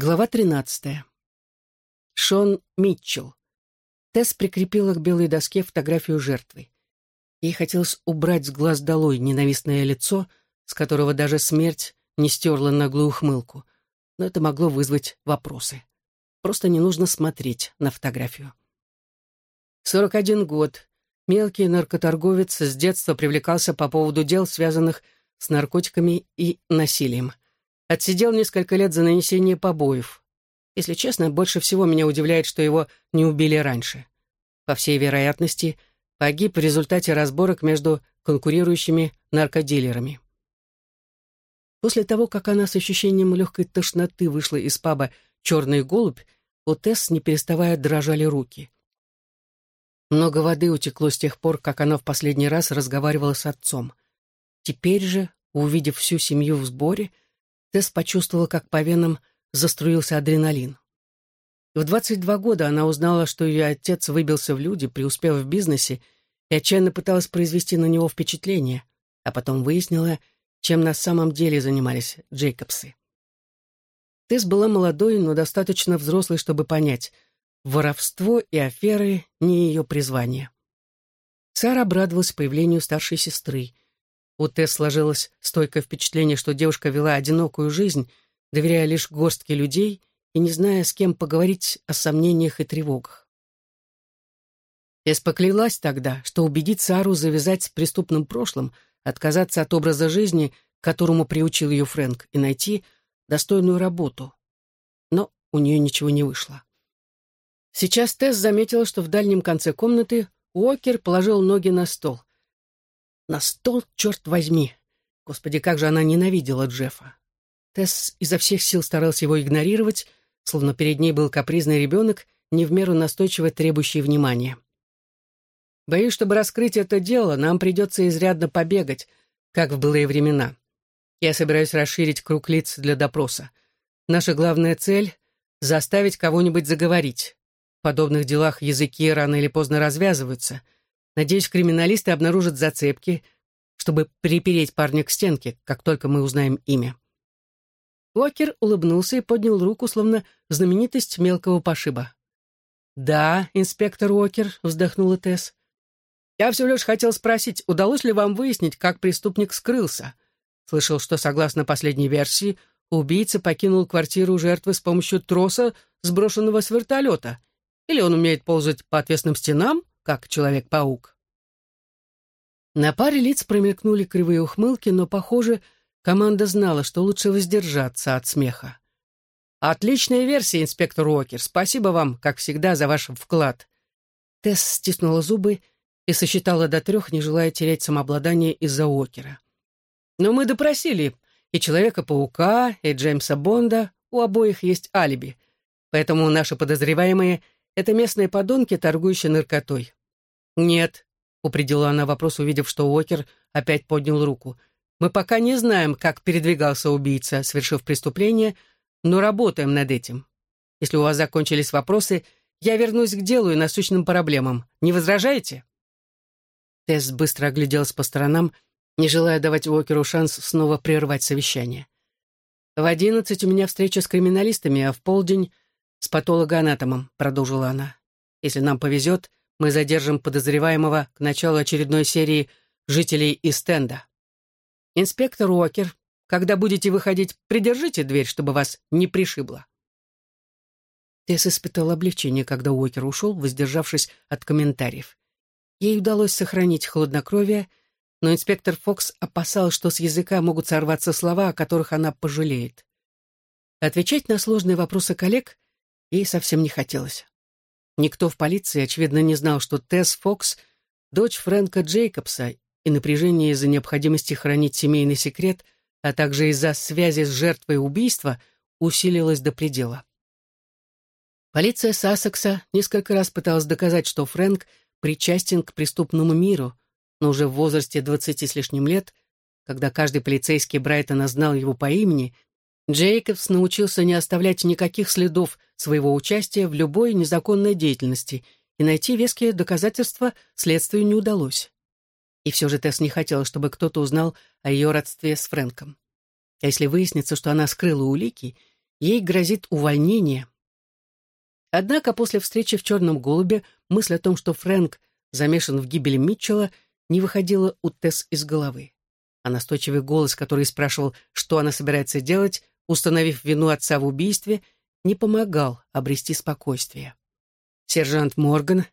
Глава 13. Шон Митчелл. Тесс прикрепила к белой доске фотографию жертвы. Ей хотелось убрать с глаз долой ненавистное лицо, с которого даже смерть не стерла наглую ухмылку, но это могло вызвать вопросы. Просто не нужно смотреть на фотографию. 41 год. Мелкий наркоторговец с детства привлекался по поводу дел, связанных с наркотиками и насилием. Отсидел несколько лет за нанесение побоев. Если честно, больше всего меня удивляет, что его не убили раньше. По всей вероятности, погиб в результате разборок между конкурирующими наркодилерами. После того, как она с ощущением легкой тошноты вышла из паба «Черный голубь», у Тесс, не переставая, дрожали руки. Много воды утекло с тех пор, как она в последний раз разговаривала с отцом. Теперь же, увидев всю семью в сборе, Тесс почувствовала, как по венам заструился адреналин. В 22 года она узнала, что ее отец выбился в люди, преуспев в бизнесе, и отчаянно пыталась произвести на него впечатление, а потом выяснила, чем на самом деле занимались Джейкобсы. Тесс была молодой, но достаточно взрослой, чтобы понять, воровство и аферы — не ее призвание. Сара обрадовалась появлению старшей сестры — у Тесс сложилось стойкое впечатление, что девушка вела одинокую жизнь, доверяя лишь горстке людей и не зная, с кем поговорить о сомнениях и тревогах. Тесс поклялась тогда, что убедит Сару завязать с преступным прошлым, отказаться от образа жизни, к которому приучил ее Фрэнк, и найти достойную работу. Но у нее ничего не вышло. Сейчас Тесс заметила, что в дальнем конце комнаты Уокер положил ноги на стол. На стол, черт возьми! Господи, как же она ненавидела Джеффа. Тесс изо всех сил старался его игнорировать, словно перед ней был капризный ребенок, не в меру настойчиво требующий внимания. Боюсь, чтобы раскрыть это дело, нам придется изрядно побегать, как в былые времена. Я собираюсь расширить круг лиц для допроса. Наша главная цель — заставить кого-нибудь заговорить. В подобных делах языки рано или поздно развязываются — Надеюсь, криминалисты обнаружат зацепки, чтобы припереть парня к стенке, как только мы узнаем имя. Уокер улыбнулся и поднял руку, словно знаменитость мелкого пошиба. «Да, инспектор Уокер», — вздохнула Тесс. «Я всего лишь хотел спросить, удалось ли вам выяснить, как преступник скрылся? Слышал, что, согласно последней версии, убийца покинул квартиру жертвы с помощью троса, сброшенного с вертолета. Или он умеет ползать по отвесным стенам, как Человек-паук. На паре лиц промелькнули кривые ухмылки, но, похоже, команда знала, что лучше воздержаться от смеха. «Отличная версия, инспектор Уокер. Спасибо вам, как всегда, за ваш вклад». Тесс стиснула зубы и сосчитала до трех, не желая терять самообладание из-за Уокера. «Но мы допросили и Человека-паука, и Джеймса Бонда. У обоих есть алиби. Поэтому наши подозреваемые — это местные подонки, торгующие наркотой. «Нет», — упредила она вопрос, увидев, что Уокер опять поднял руку. «Мы пока не знаем, как передвигался убийца, совершив преступление, но работаем над этим. Если у вас закончились вопросы, я вернусь к делу и насущным проблемам. Не возражаете?» Тесс быстро огляделась по сторонам, не желая давать Уокеру шанс снова прервать совещание. «В одиннадцать у меня встреча с криминалистами, а в полдень — с патологоанатомом», — продолжила она. «Если нам повезет, мы задержим подозреваемого к началу очередной серии жителей из стенда. Инспектор Уокер, когда будете выходить, придержите дверь, чтобы вас не пришибло. Тесс испытал облегчение, когда Уокер ушел, воздержавшись от комментариев. Ей удалось сохранить хладнокровие, но инспектор Фокс опасал, что с языка могут сорваться слова, о которых она пожалеет. Отвечать на сложные вопросы коллег ей совсем не хотелось. Никто в полиции, очевидно, не знал, что Тесс Фокс — дочь Фрэнка Джейкобса, и напряжение из-за необходимости хранить семейный секрет, а также из-за связи с жертвой убийства, усилилось до предела. Полиция Сассекса несколько раз пыталась доказать, что Фрэнк причастен к преступному миру, но уже в возрасте двадцати с лишним лет, когда каждый полицейский Брайтона знал его по имени, Джейкобс научился не оставлять никаких следов своего участия в любой незаконной деятельности, и найти веские доказательства следствию не удалось. И все же Тесс не хотела, чтобы кто-то узнал о ее родстве с Фрэнком. А если выяснится, что она скрыла улики, Ей грозит увольнение. Однако после встречи в «Черном голубе» мысль о том, что Фрэнк замешан в гибели Митчелла, не выходила у Тесс из головы. А настойчивый голос, который спрашивал, что она собирается делать, установив вину отца в убийстве, не помогал обрести спокойствие. Сержант Морган,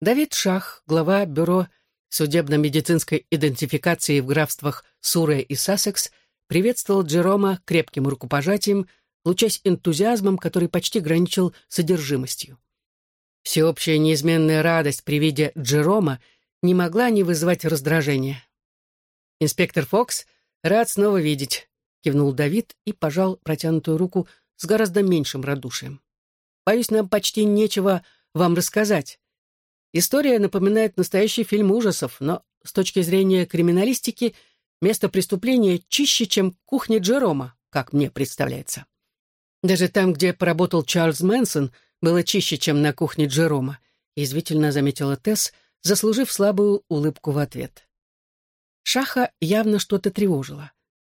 Давид Шах, глава бюро судебно-медицинской идентификации в графствах Суре и Сассекс, приветствовал Джерома крепким рукопожатием, лучась энтузиазмом, который почти граничил содержимостью. Всеобщая неизменная радость при виде Джерома не могла не вызывать раздражения. «Инспектор Фокс, рад снова видеть», — кивнул Давид и пожал протянутую руку с гораздо меньшим радушием. «Боюсь, нам почти нечего вам рассказать. История напоминает настоящий фильм ужасов, но с точки зрения криминалистики место преступления чище, чем кухня Джерома, как мне представляется. Даже там, где поработал Чарльз Мэнсон, было чище, чем на кухне Джерома, извительно заметила Тесс, заслужив слабую улыбку в ответ. Шаха явно что-то тревожило.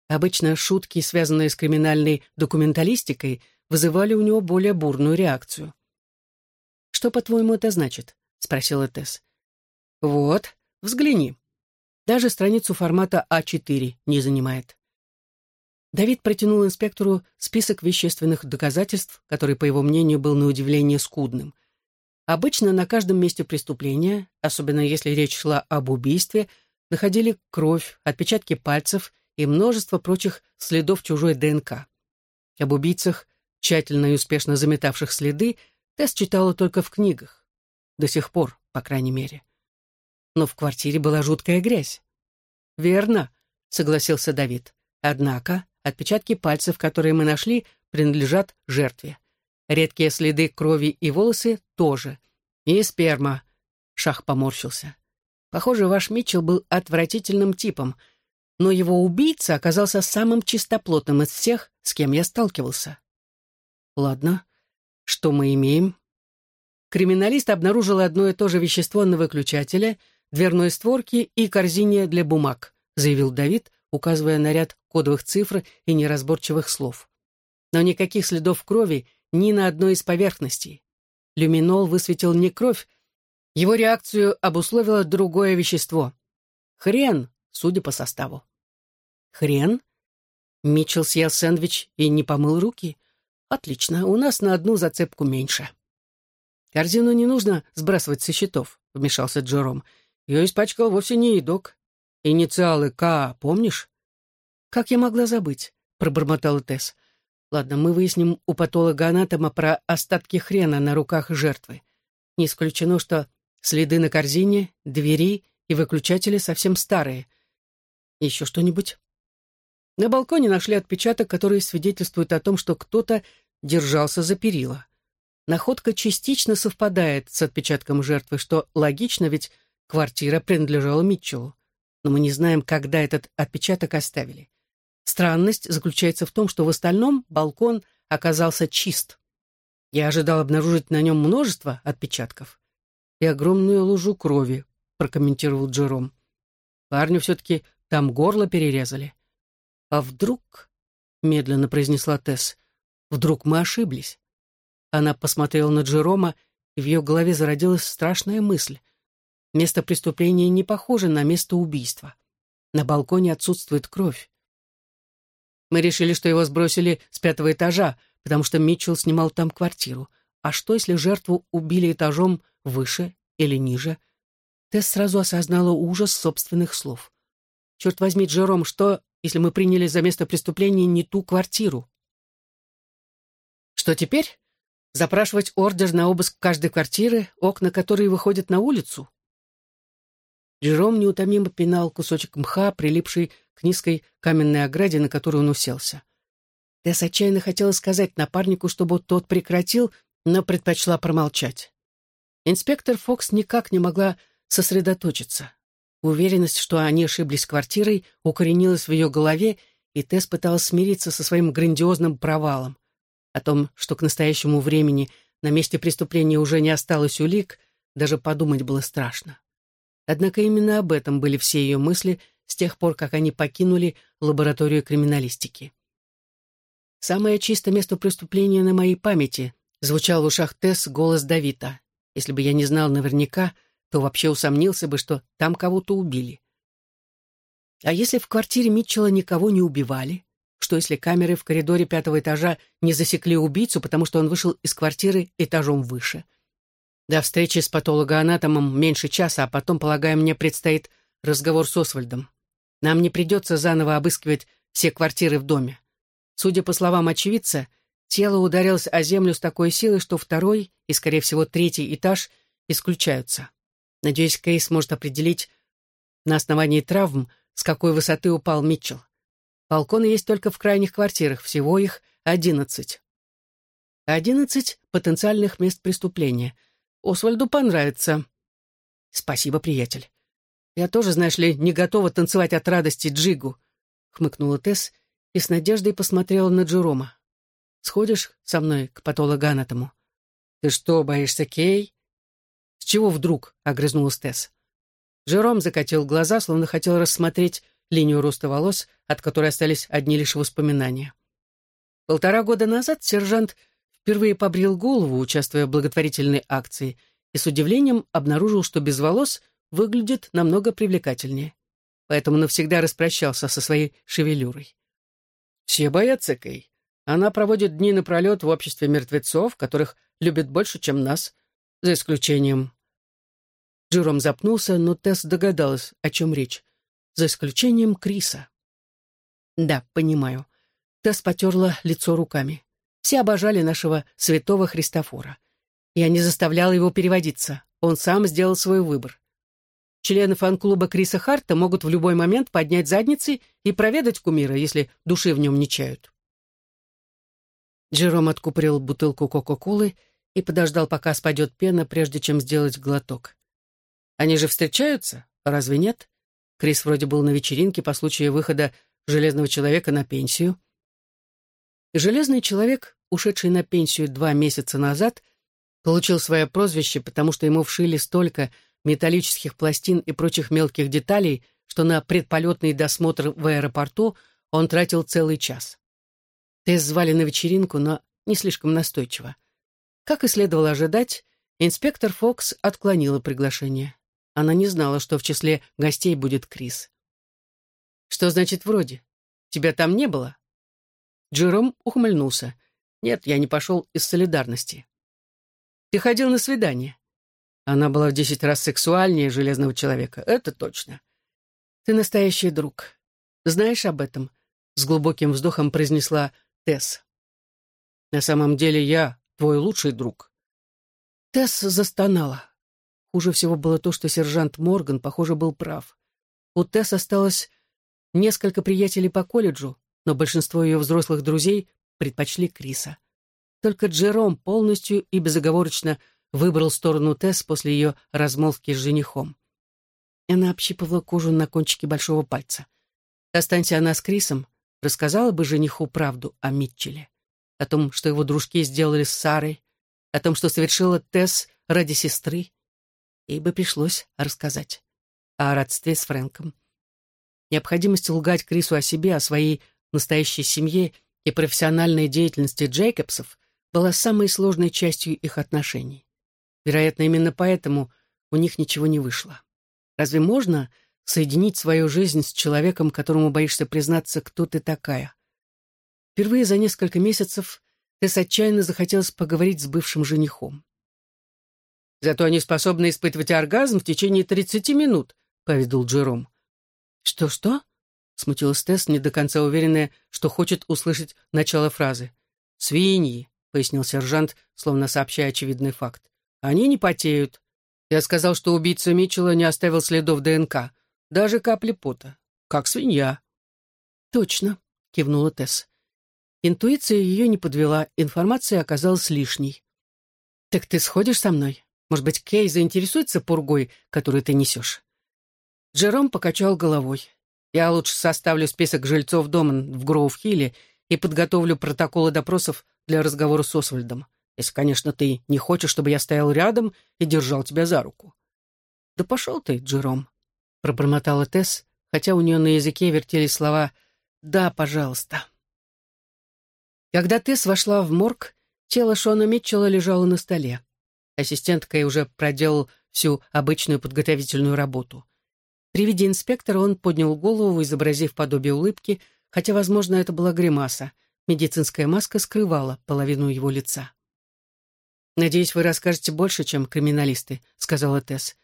Обычно шутки, связанные с криминальной документалистикой, вызывали у него более бурную реакцию. «Что, по-твоему, это значит?» — спросила Тесс. «Вот, взгляни. Даже страницу формата А4 не занимает. Давид протянул инспектору список вещественных доказательств, который, по его мнению, был на удивление скудным. Обычно на каждом месте преступления, особенно если речь шла об убийстве, находили кровь, отпечатки пальцев и множество прочих следов чужой ДНК. Об убийцах, тщательно и успешно заметавших следы, Тесс читала только в книгах. До сих пор, по крайней мере. Но в квартире была жуткая грязь. «Верно», — согласился Давид. «Однако Отпечатки пальцев, которые мы нашли, принадлежат жертве. Редкие следы крови и волосы тоже. И сперма. Шах поморщился. Похоже, ваш Митчелл был отвратительным типом, но его убийца оказался самым чистоплотным из всех, с кем я сталкивался. Ладно, что мы имеем? Криминалист обнаружил одно и то же вещество на выключателе, дверной створке и корзине для бумаг, заявил Давид, указывая на ряд кодовых цифр и неразборчивых слов. Но никаких следов крови ни на одной из поверхностей. Люминол высветил не кровь, его реакцию обусловило другое вещество. Хрен, судя по составу. Хрен? Митчелл съел сэндвич и не помыл руки? Отлично, у нас на одну зацепку меньше. Корзину не нужно сбрасывать со счетов, вмешался Джером. Ее испачкал вовсе не едок. Инициалы К, помнишь? Как я могла забыть? Пробормотала Тесс. Ладно, мы выясним у патолога-анатома про остатки хрена на руках жертвы. Не исключено, что следы на корзине, двери и выключатели совсем старые. Еще что-нибудь? На балконе нашли отпечаток, который свидетельствует о том, что кто-то держался за перила. Находка частично совпадает с отпечатком жертвы, что логично, ведь квартира принадлежала Митчеллу но мы не знаем, когда этот отпечаток оставили. Странность заключается в том, что в остальном балкон оказался чист. Я ожидал обнаружить на нем множество отпечатков и огромную лужу крови, прокомментировал Джером. Парню все-таки там горло перерезали. А вдруг, медленно произнесла Тесс, вдруг мы ошиблись. Она посмотрела на Джерома, и в ее голове зародилась страшная мысль — Место преступления не похоже на место убийства. На балконе отсутствует кровь. Мы решили, что его сбросили с пятого этажа, потому что Митчелл снимал там квартиру. А что, если жертву убили этажом выше или ниже? Тесс сразу осознала ужас собственных слов. Черт возьми, Джером, что, если мы приняли за место преступления не ту квартиру? Что теперь? Запрашивать ордер на обыск каждой квартиры, окна которой выходят на улицу? Джером неутомимо пинал кусочек мха, прилипший к низкой каменной ограде, на которую он уселся. Тесс отчаянно хотела сказать напарнику, чтобы тот прекратил, но предпочла промолчать. Инспектор Фокс никак не могла сосредоточиться. Уверенность, что они ошиблись квартирой, укоренилась в ее голове, и Тесс пыталась смириться со своим грандиозным провалом. О том, что к настоящему времени на месте преступления уже не осталось улик, даже подумать было страшно. Однако именно об этом были все ее мысли с тех пор, как они покинули лабораторию криминалистики. «Самое чистое место преступления на моей памяти», звучал в ушах Тесс голос Давида. Если бы я не знал наверняка, то вообще усомнился бы, что там кого-то убили. А если в квартире Митчелла никого не убивали? Что если камеры в коридоре пятого этажа не засекли убийцу, потому что он вышел из квартиры этажом выше? До встречи с патологоанатомом меньше часа, а потом, полагаю, мне предстоит разговор с Освальдом. Нам не придется заново обыскивать все квартиры в доме. Судя по словам очевидца, тело ударилось о землю с такой силой, что второй и, скорее всего, третий этаж исключаются. Надеюсь, Кейс может определить на основании травм, с какой высоты упал Митчелл. Балконы есть только в крайних квартирах, всего их одиннадцать. Одиннадцать потенциальных мест преступления. Освальду понравится. Спасибо, приятель. Я тоже, знаешь ли, не готова танцевать от радости Джигу, хмыкнула Тесс и с надеждой посмотрела на Джерома. Сходишь со мной к патологоанатому? Ты что, боишься Кей? С чего вдруг? огрызнулась Тесс. Жером закатил глаза, словно хотел рассмотреть линию роста волос, от которой остались одни лишь воспоминания. Полтора года назад сержант впервые побрил голову, участвуя в благотворительной акции, и с удивлением обнаружил, что без волос выглядит намного привлекательнее. Поэтому навсегда распрощался со своей шевелюрой. Все боятся Кей. Она проводит дни напролет в обществе мертвецов, которых любит больше, чем нас, за исключением... Джером запнулся, но Тесс догадалась, о чем речь за исключением Криса. Да, понимаю. Тесс потерла лицо руками. Все обожали нашего святого Христофора. Я не заставляла его переводиться. Он сам сделал свой выбор. Члены фан-клуба Криса Харта могут в любой момент поднять задницы и проведать кумира, если души в нем не чают. Джером откупорил бутылку Кока-Колы и подождал, пока спадет пена, прежде чем сделать глоток. Они же встречаются, разве нет? Крис вроде был на вечеринке по случаю выхода Железного Человека на пенсию. Железный Человек, ушедший на пенсию два месяца назад, получил свое прозвище, потому что ему вшили столько металлических пластин и прочих мелких деталей, что на предполетный досмотр в аэропорту он тратил целый час. Тесс звали на вечеринку, но не слишком настойчиво. Как и следовало ожидать, инспектор Фокс отклонила приглашение. Она не знала, что в числе гостей будет Крис. «Что значит вроде? Тебя там не было?» Джером ухмыльнулся. «Нет, я не пошел из солидарности». «Ты ходил на свидание?» Она была в десять раз сексуальнее железного человека, это точно. «Ты настоящий друг. Знаешь об этом?» С глубоким вздохом произнесла Тесс. «На самом деле я твой лучший друг». Тесс застонала. Хуже всего было то, что сержант Морган, похоже, был прав. У Тесс осталось несколько приятелей по колледжу, но большинство ее взрослых друзей предпочли Криса. Только Джером полностью и безоговорочно выбрал сторону Тесс после ее размолвки с женихом. Она общипывала кожу на кончике большого пальца. Останься она с Крисом, рассказала бы жениху правду о Митчеле, о том, что его дружки сделали с Сарой, о том, что совершила Тесс ради сестры, ей бы пришлось рассказать о родстве с Фрэнком. Необходимость лгать Крису о себе, о своей настоящей семье и профессиональной деятельности Джейкобсов была самой сложной частью их отношений. Вероятно, именно поэтому у них ничего не вышло. Разве можно соединить свою жизнь с человеком, которому боишься признаться, кто ты такая? Впервые за несколько месяцев Тесс отчаянно захотелось поговорить с бывшим женихом. Зато они способны испытывать оргазм в течение 30 минут», — поведал Джером. «Что-что?» — смутилась Тесс, не до конца уверенная, что хочет услышать начало фразы. «Свиньи», — пояснил сержант, словно сообщая очевидный факт. «Они не потеют. Я сказал, что убийца Митчелла не оставил следов ДНК, даже капли пота. Как свинья». «Точно», — кивнула Тесс. Интуиция ее не подвела, информация оказалась лишней. «Так ты сходишь со мной?» Может быть, Кей заинтересуется пургой, которую ты несешь?» Джером покачал головой. «Я лучше составлю список жильцов дома в Гроув-Хилле и подготовлю протоколы допросов для разговора с Освальдом, если, конечно, ты не хочешь, чтобы я стоял рядом и держал тебя за руку». «Да пошел ты, Джером», — пробормотала Тесс, хотя у нее на языке вертелись слова «да, пожалуйста». Когда Тесс вошла в морг, тело Шона Митчелла лежало на столе. Ассистент Кэй уже проделал всю обычную подготовительную работу. При виде инспектора он поднял голову, изобразив подобие улыбки, хотя, возможно, это была гримаса. Медицинская маска скрывала половину его лица. «Надеюсь, вы расскажете больше, чем криминалисты», — сказала Тесс.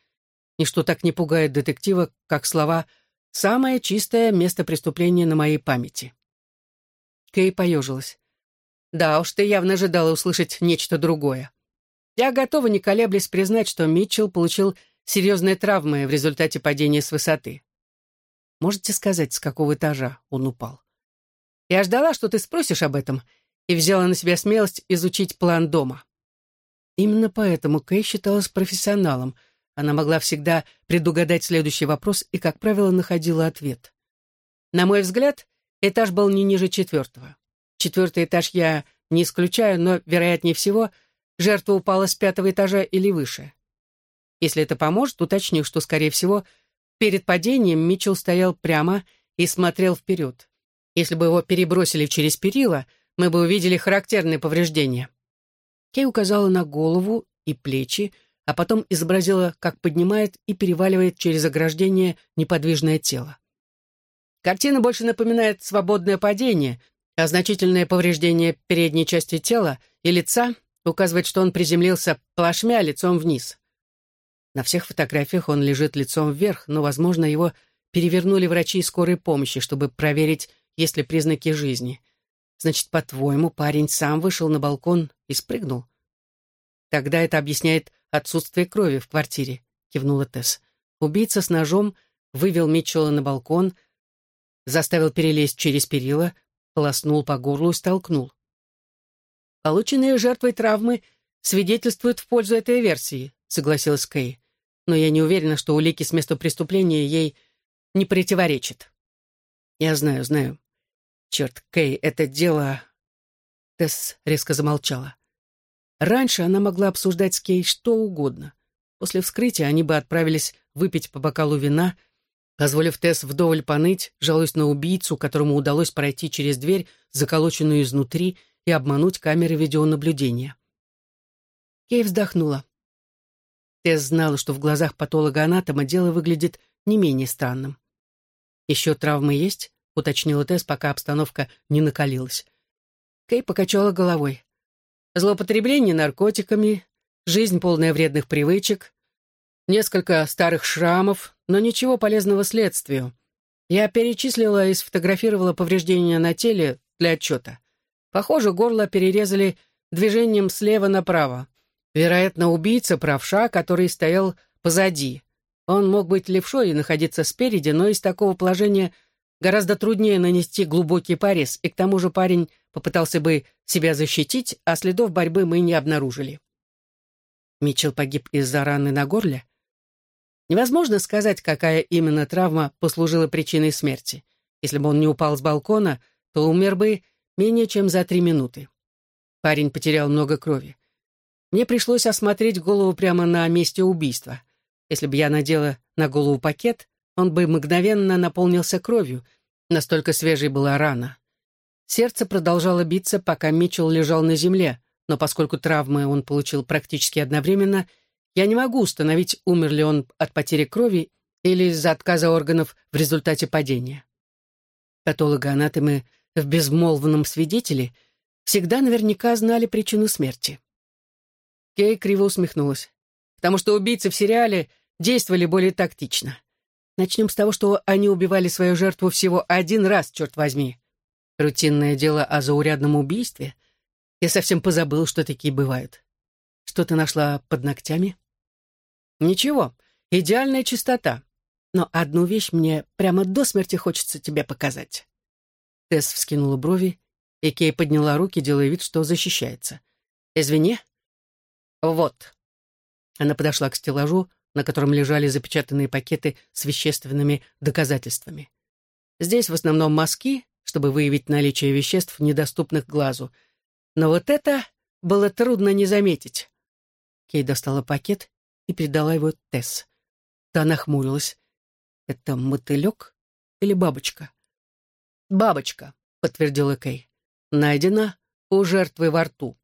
«Ничто так не пугает детектива, как слова «самое чистое место преступления на моей памяти». Кей поежилась. «Да уж, ты явно ожидала услышать нечто другое. Я готова, не колеблясь, признать, что Митчелл получил серьезные травмы в результате падения с высоты. Можете сказать, с какого этажа он упал? Я ждала, что ты спросишь об этом, и взяла на себя смелость изучить план дома. Именно поэтому Кэй считалась профессионалом. Она могла всегда предугадать следующий вопрос и, как правило, находила ответ. На мой взгляд, этаж был не ниже четвертого. Четвертый этаж я не исключаю, но, вероятнее всего, жертва упала с пятого этажа или выше. Если это поможет, уточню, что, скорее всего, перед падением Митчелл стоял прямо и смотрел вперед. Если бы его перебросили через перила, мы бы увидели характерные повреждения. Кей указала на голову и плечи, а потом изобразила, как поднимает и переваливает через ограждение неподвижное тело. Картина больше напоминает свободное падение, а значительное повреждение передней части тела и лица указывает, что он приземлился плашмя лицом вниз. На всех фотографиях он лежит лицом вверх, но, возможно, его перевернули врачи скорой помощи, чтобы проверить, есть ли признаки жизни. Значит, по-твоему, парень сам вышел на балкон и спрыгнул? Тогда это объясняет отсутствие крови в квартире, кивнула Тесс. Убийца с ножом вывел Митчелла на балкон, заставил перелезть через перила, полоснул по горлу и столкнул. Полученные жертвой травмы свидетельствуют в пользу этой версии, согласилась Кэй. Но я не уверена, что улики с места преступления ей не противоречат. Я знаю, знаю. Черт, Кэй, это дело... Тесс резко замолчала. Раньше она могла обсуждать с Кей что угодно. После вскрытия они бы отправились выпить по бокалу вина, позволив Тесс вдоволь поныть, жалуясь на убийцу, которому удалось пройти через дверь, заколоченную изнутри, и обмануть камеры видеонаблюдения. Кей вздохнула. Тесс знала, что в глазах патолога-анатома дело выглядит не менее странным. «Еще травмы есть?» — уточнила Тесс, пока обстановка не накалилась. Кей покачала головой. «Злоупотребление наркотиками, жизнь полная вредных привычек, несколько старых шрамов, но ничего полезного следствию. Я перечислила и сфотографировала повреждения на теле для отчета. Похоже, горло перерезали движением слева направо. Вероятно, убийца правша, который стоял позади. Он мог быть левшой и находиться спереди, но из такого положения гораздо труднее нанести глубокий порез, и к тому же парень попытался бы себя защитить, а следов борьбы мы не обнаружили. Митчелл погиб из-за раны на горле? Невозможно сказать, какая именно травма послужила причиной смерти. Если бы он не упал с балкона, то умер бы менее чем за три минуты. Парень потерял много крови. Мне пришлось осмотреть голову прямо на месте убийства. Если бы я надела на голову пакет, он бы мгновенно наполнился кровью, настолько свежей была рана. Сердце продолжало биться, пока Митчелл лежал на земле, но поскольку травмы он получил практически одновременно, я не могу установить, умер ли он от потери крови или из-за отказа органов в результате падения. Патологоанатомы в безмолвном свидетеле всегда наверняка знали причину смерти. Кей криво усмехнулась. «Потому что убийцы в сериале действовали более тактично. Начнем с того, что они убивали свою жертву всего один раз, черт возьми. Рутинное дело о заурядном убийстве. Я совсем позабыл, что такие бывают. Что ты нашла под ногтями?» «Ничего, идеальная чистота. Но одну вещь мне прямо до смерти хочется тебе показать». Тесс вскинула брови, и Кей подняла руки, делая вид, что защищается. «Извини, «Вот». Она подошла к стеллажу, на котором лежали запечатанные пакеты с вещественными доказательствами. Здесь в основном мазки, чтобы выявить наличие веществ, недоступных глазу. Но вот это было трудно не заметить. Кей достала пакет и передала его Тесс. Та нахмурилась. «Это мотылек или бабочка?» «Бабочка», — подтвердила Кей. «Найдена у жертвы во рту.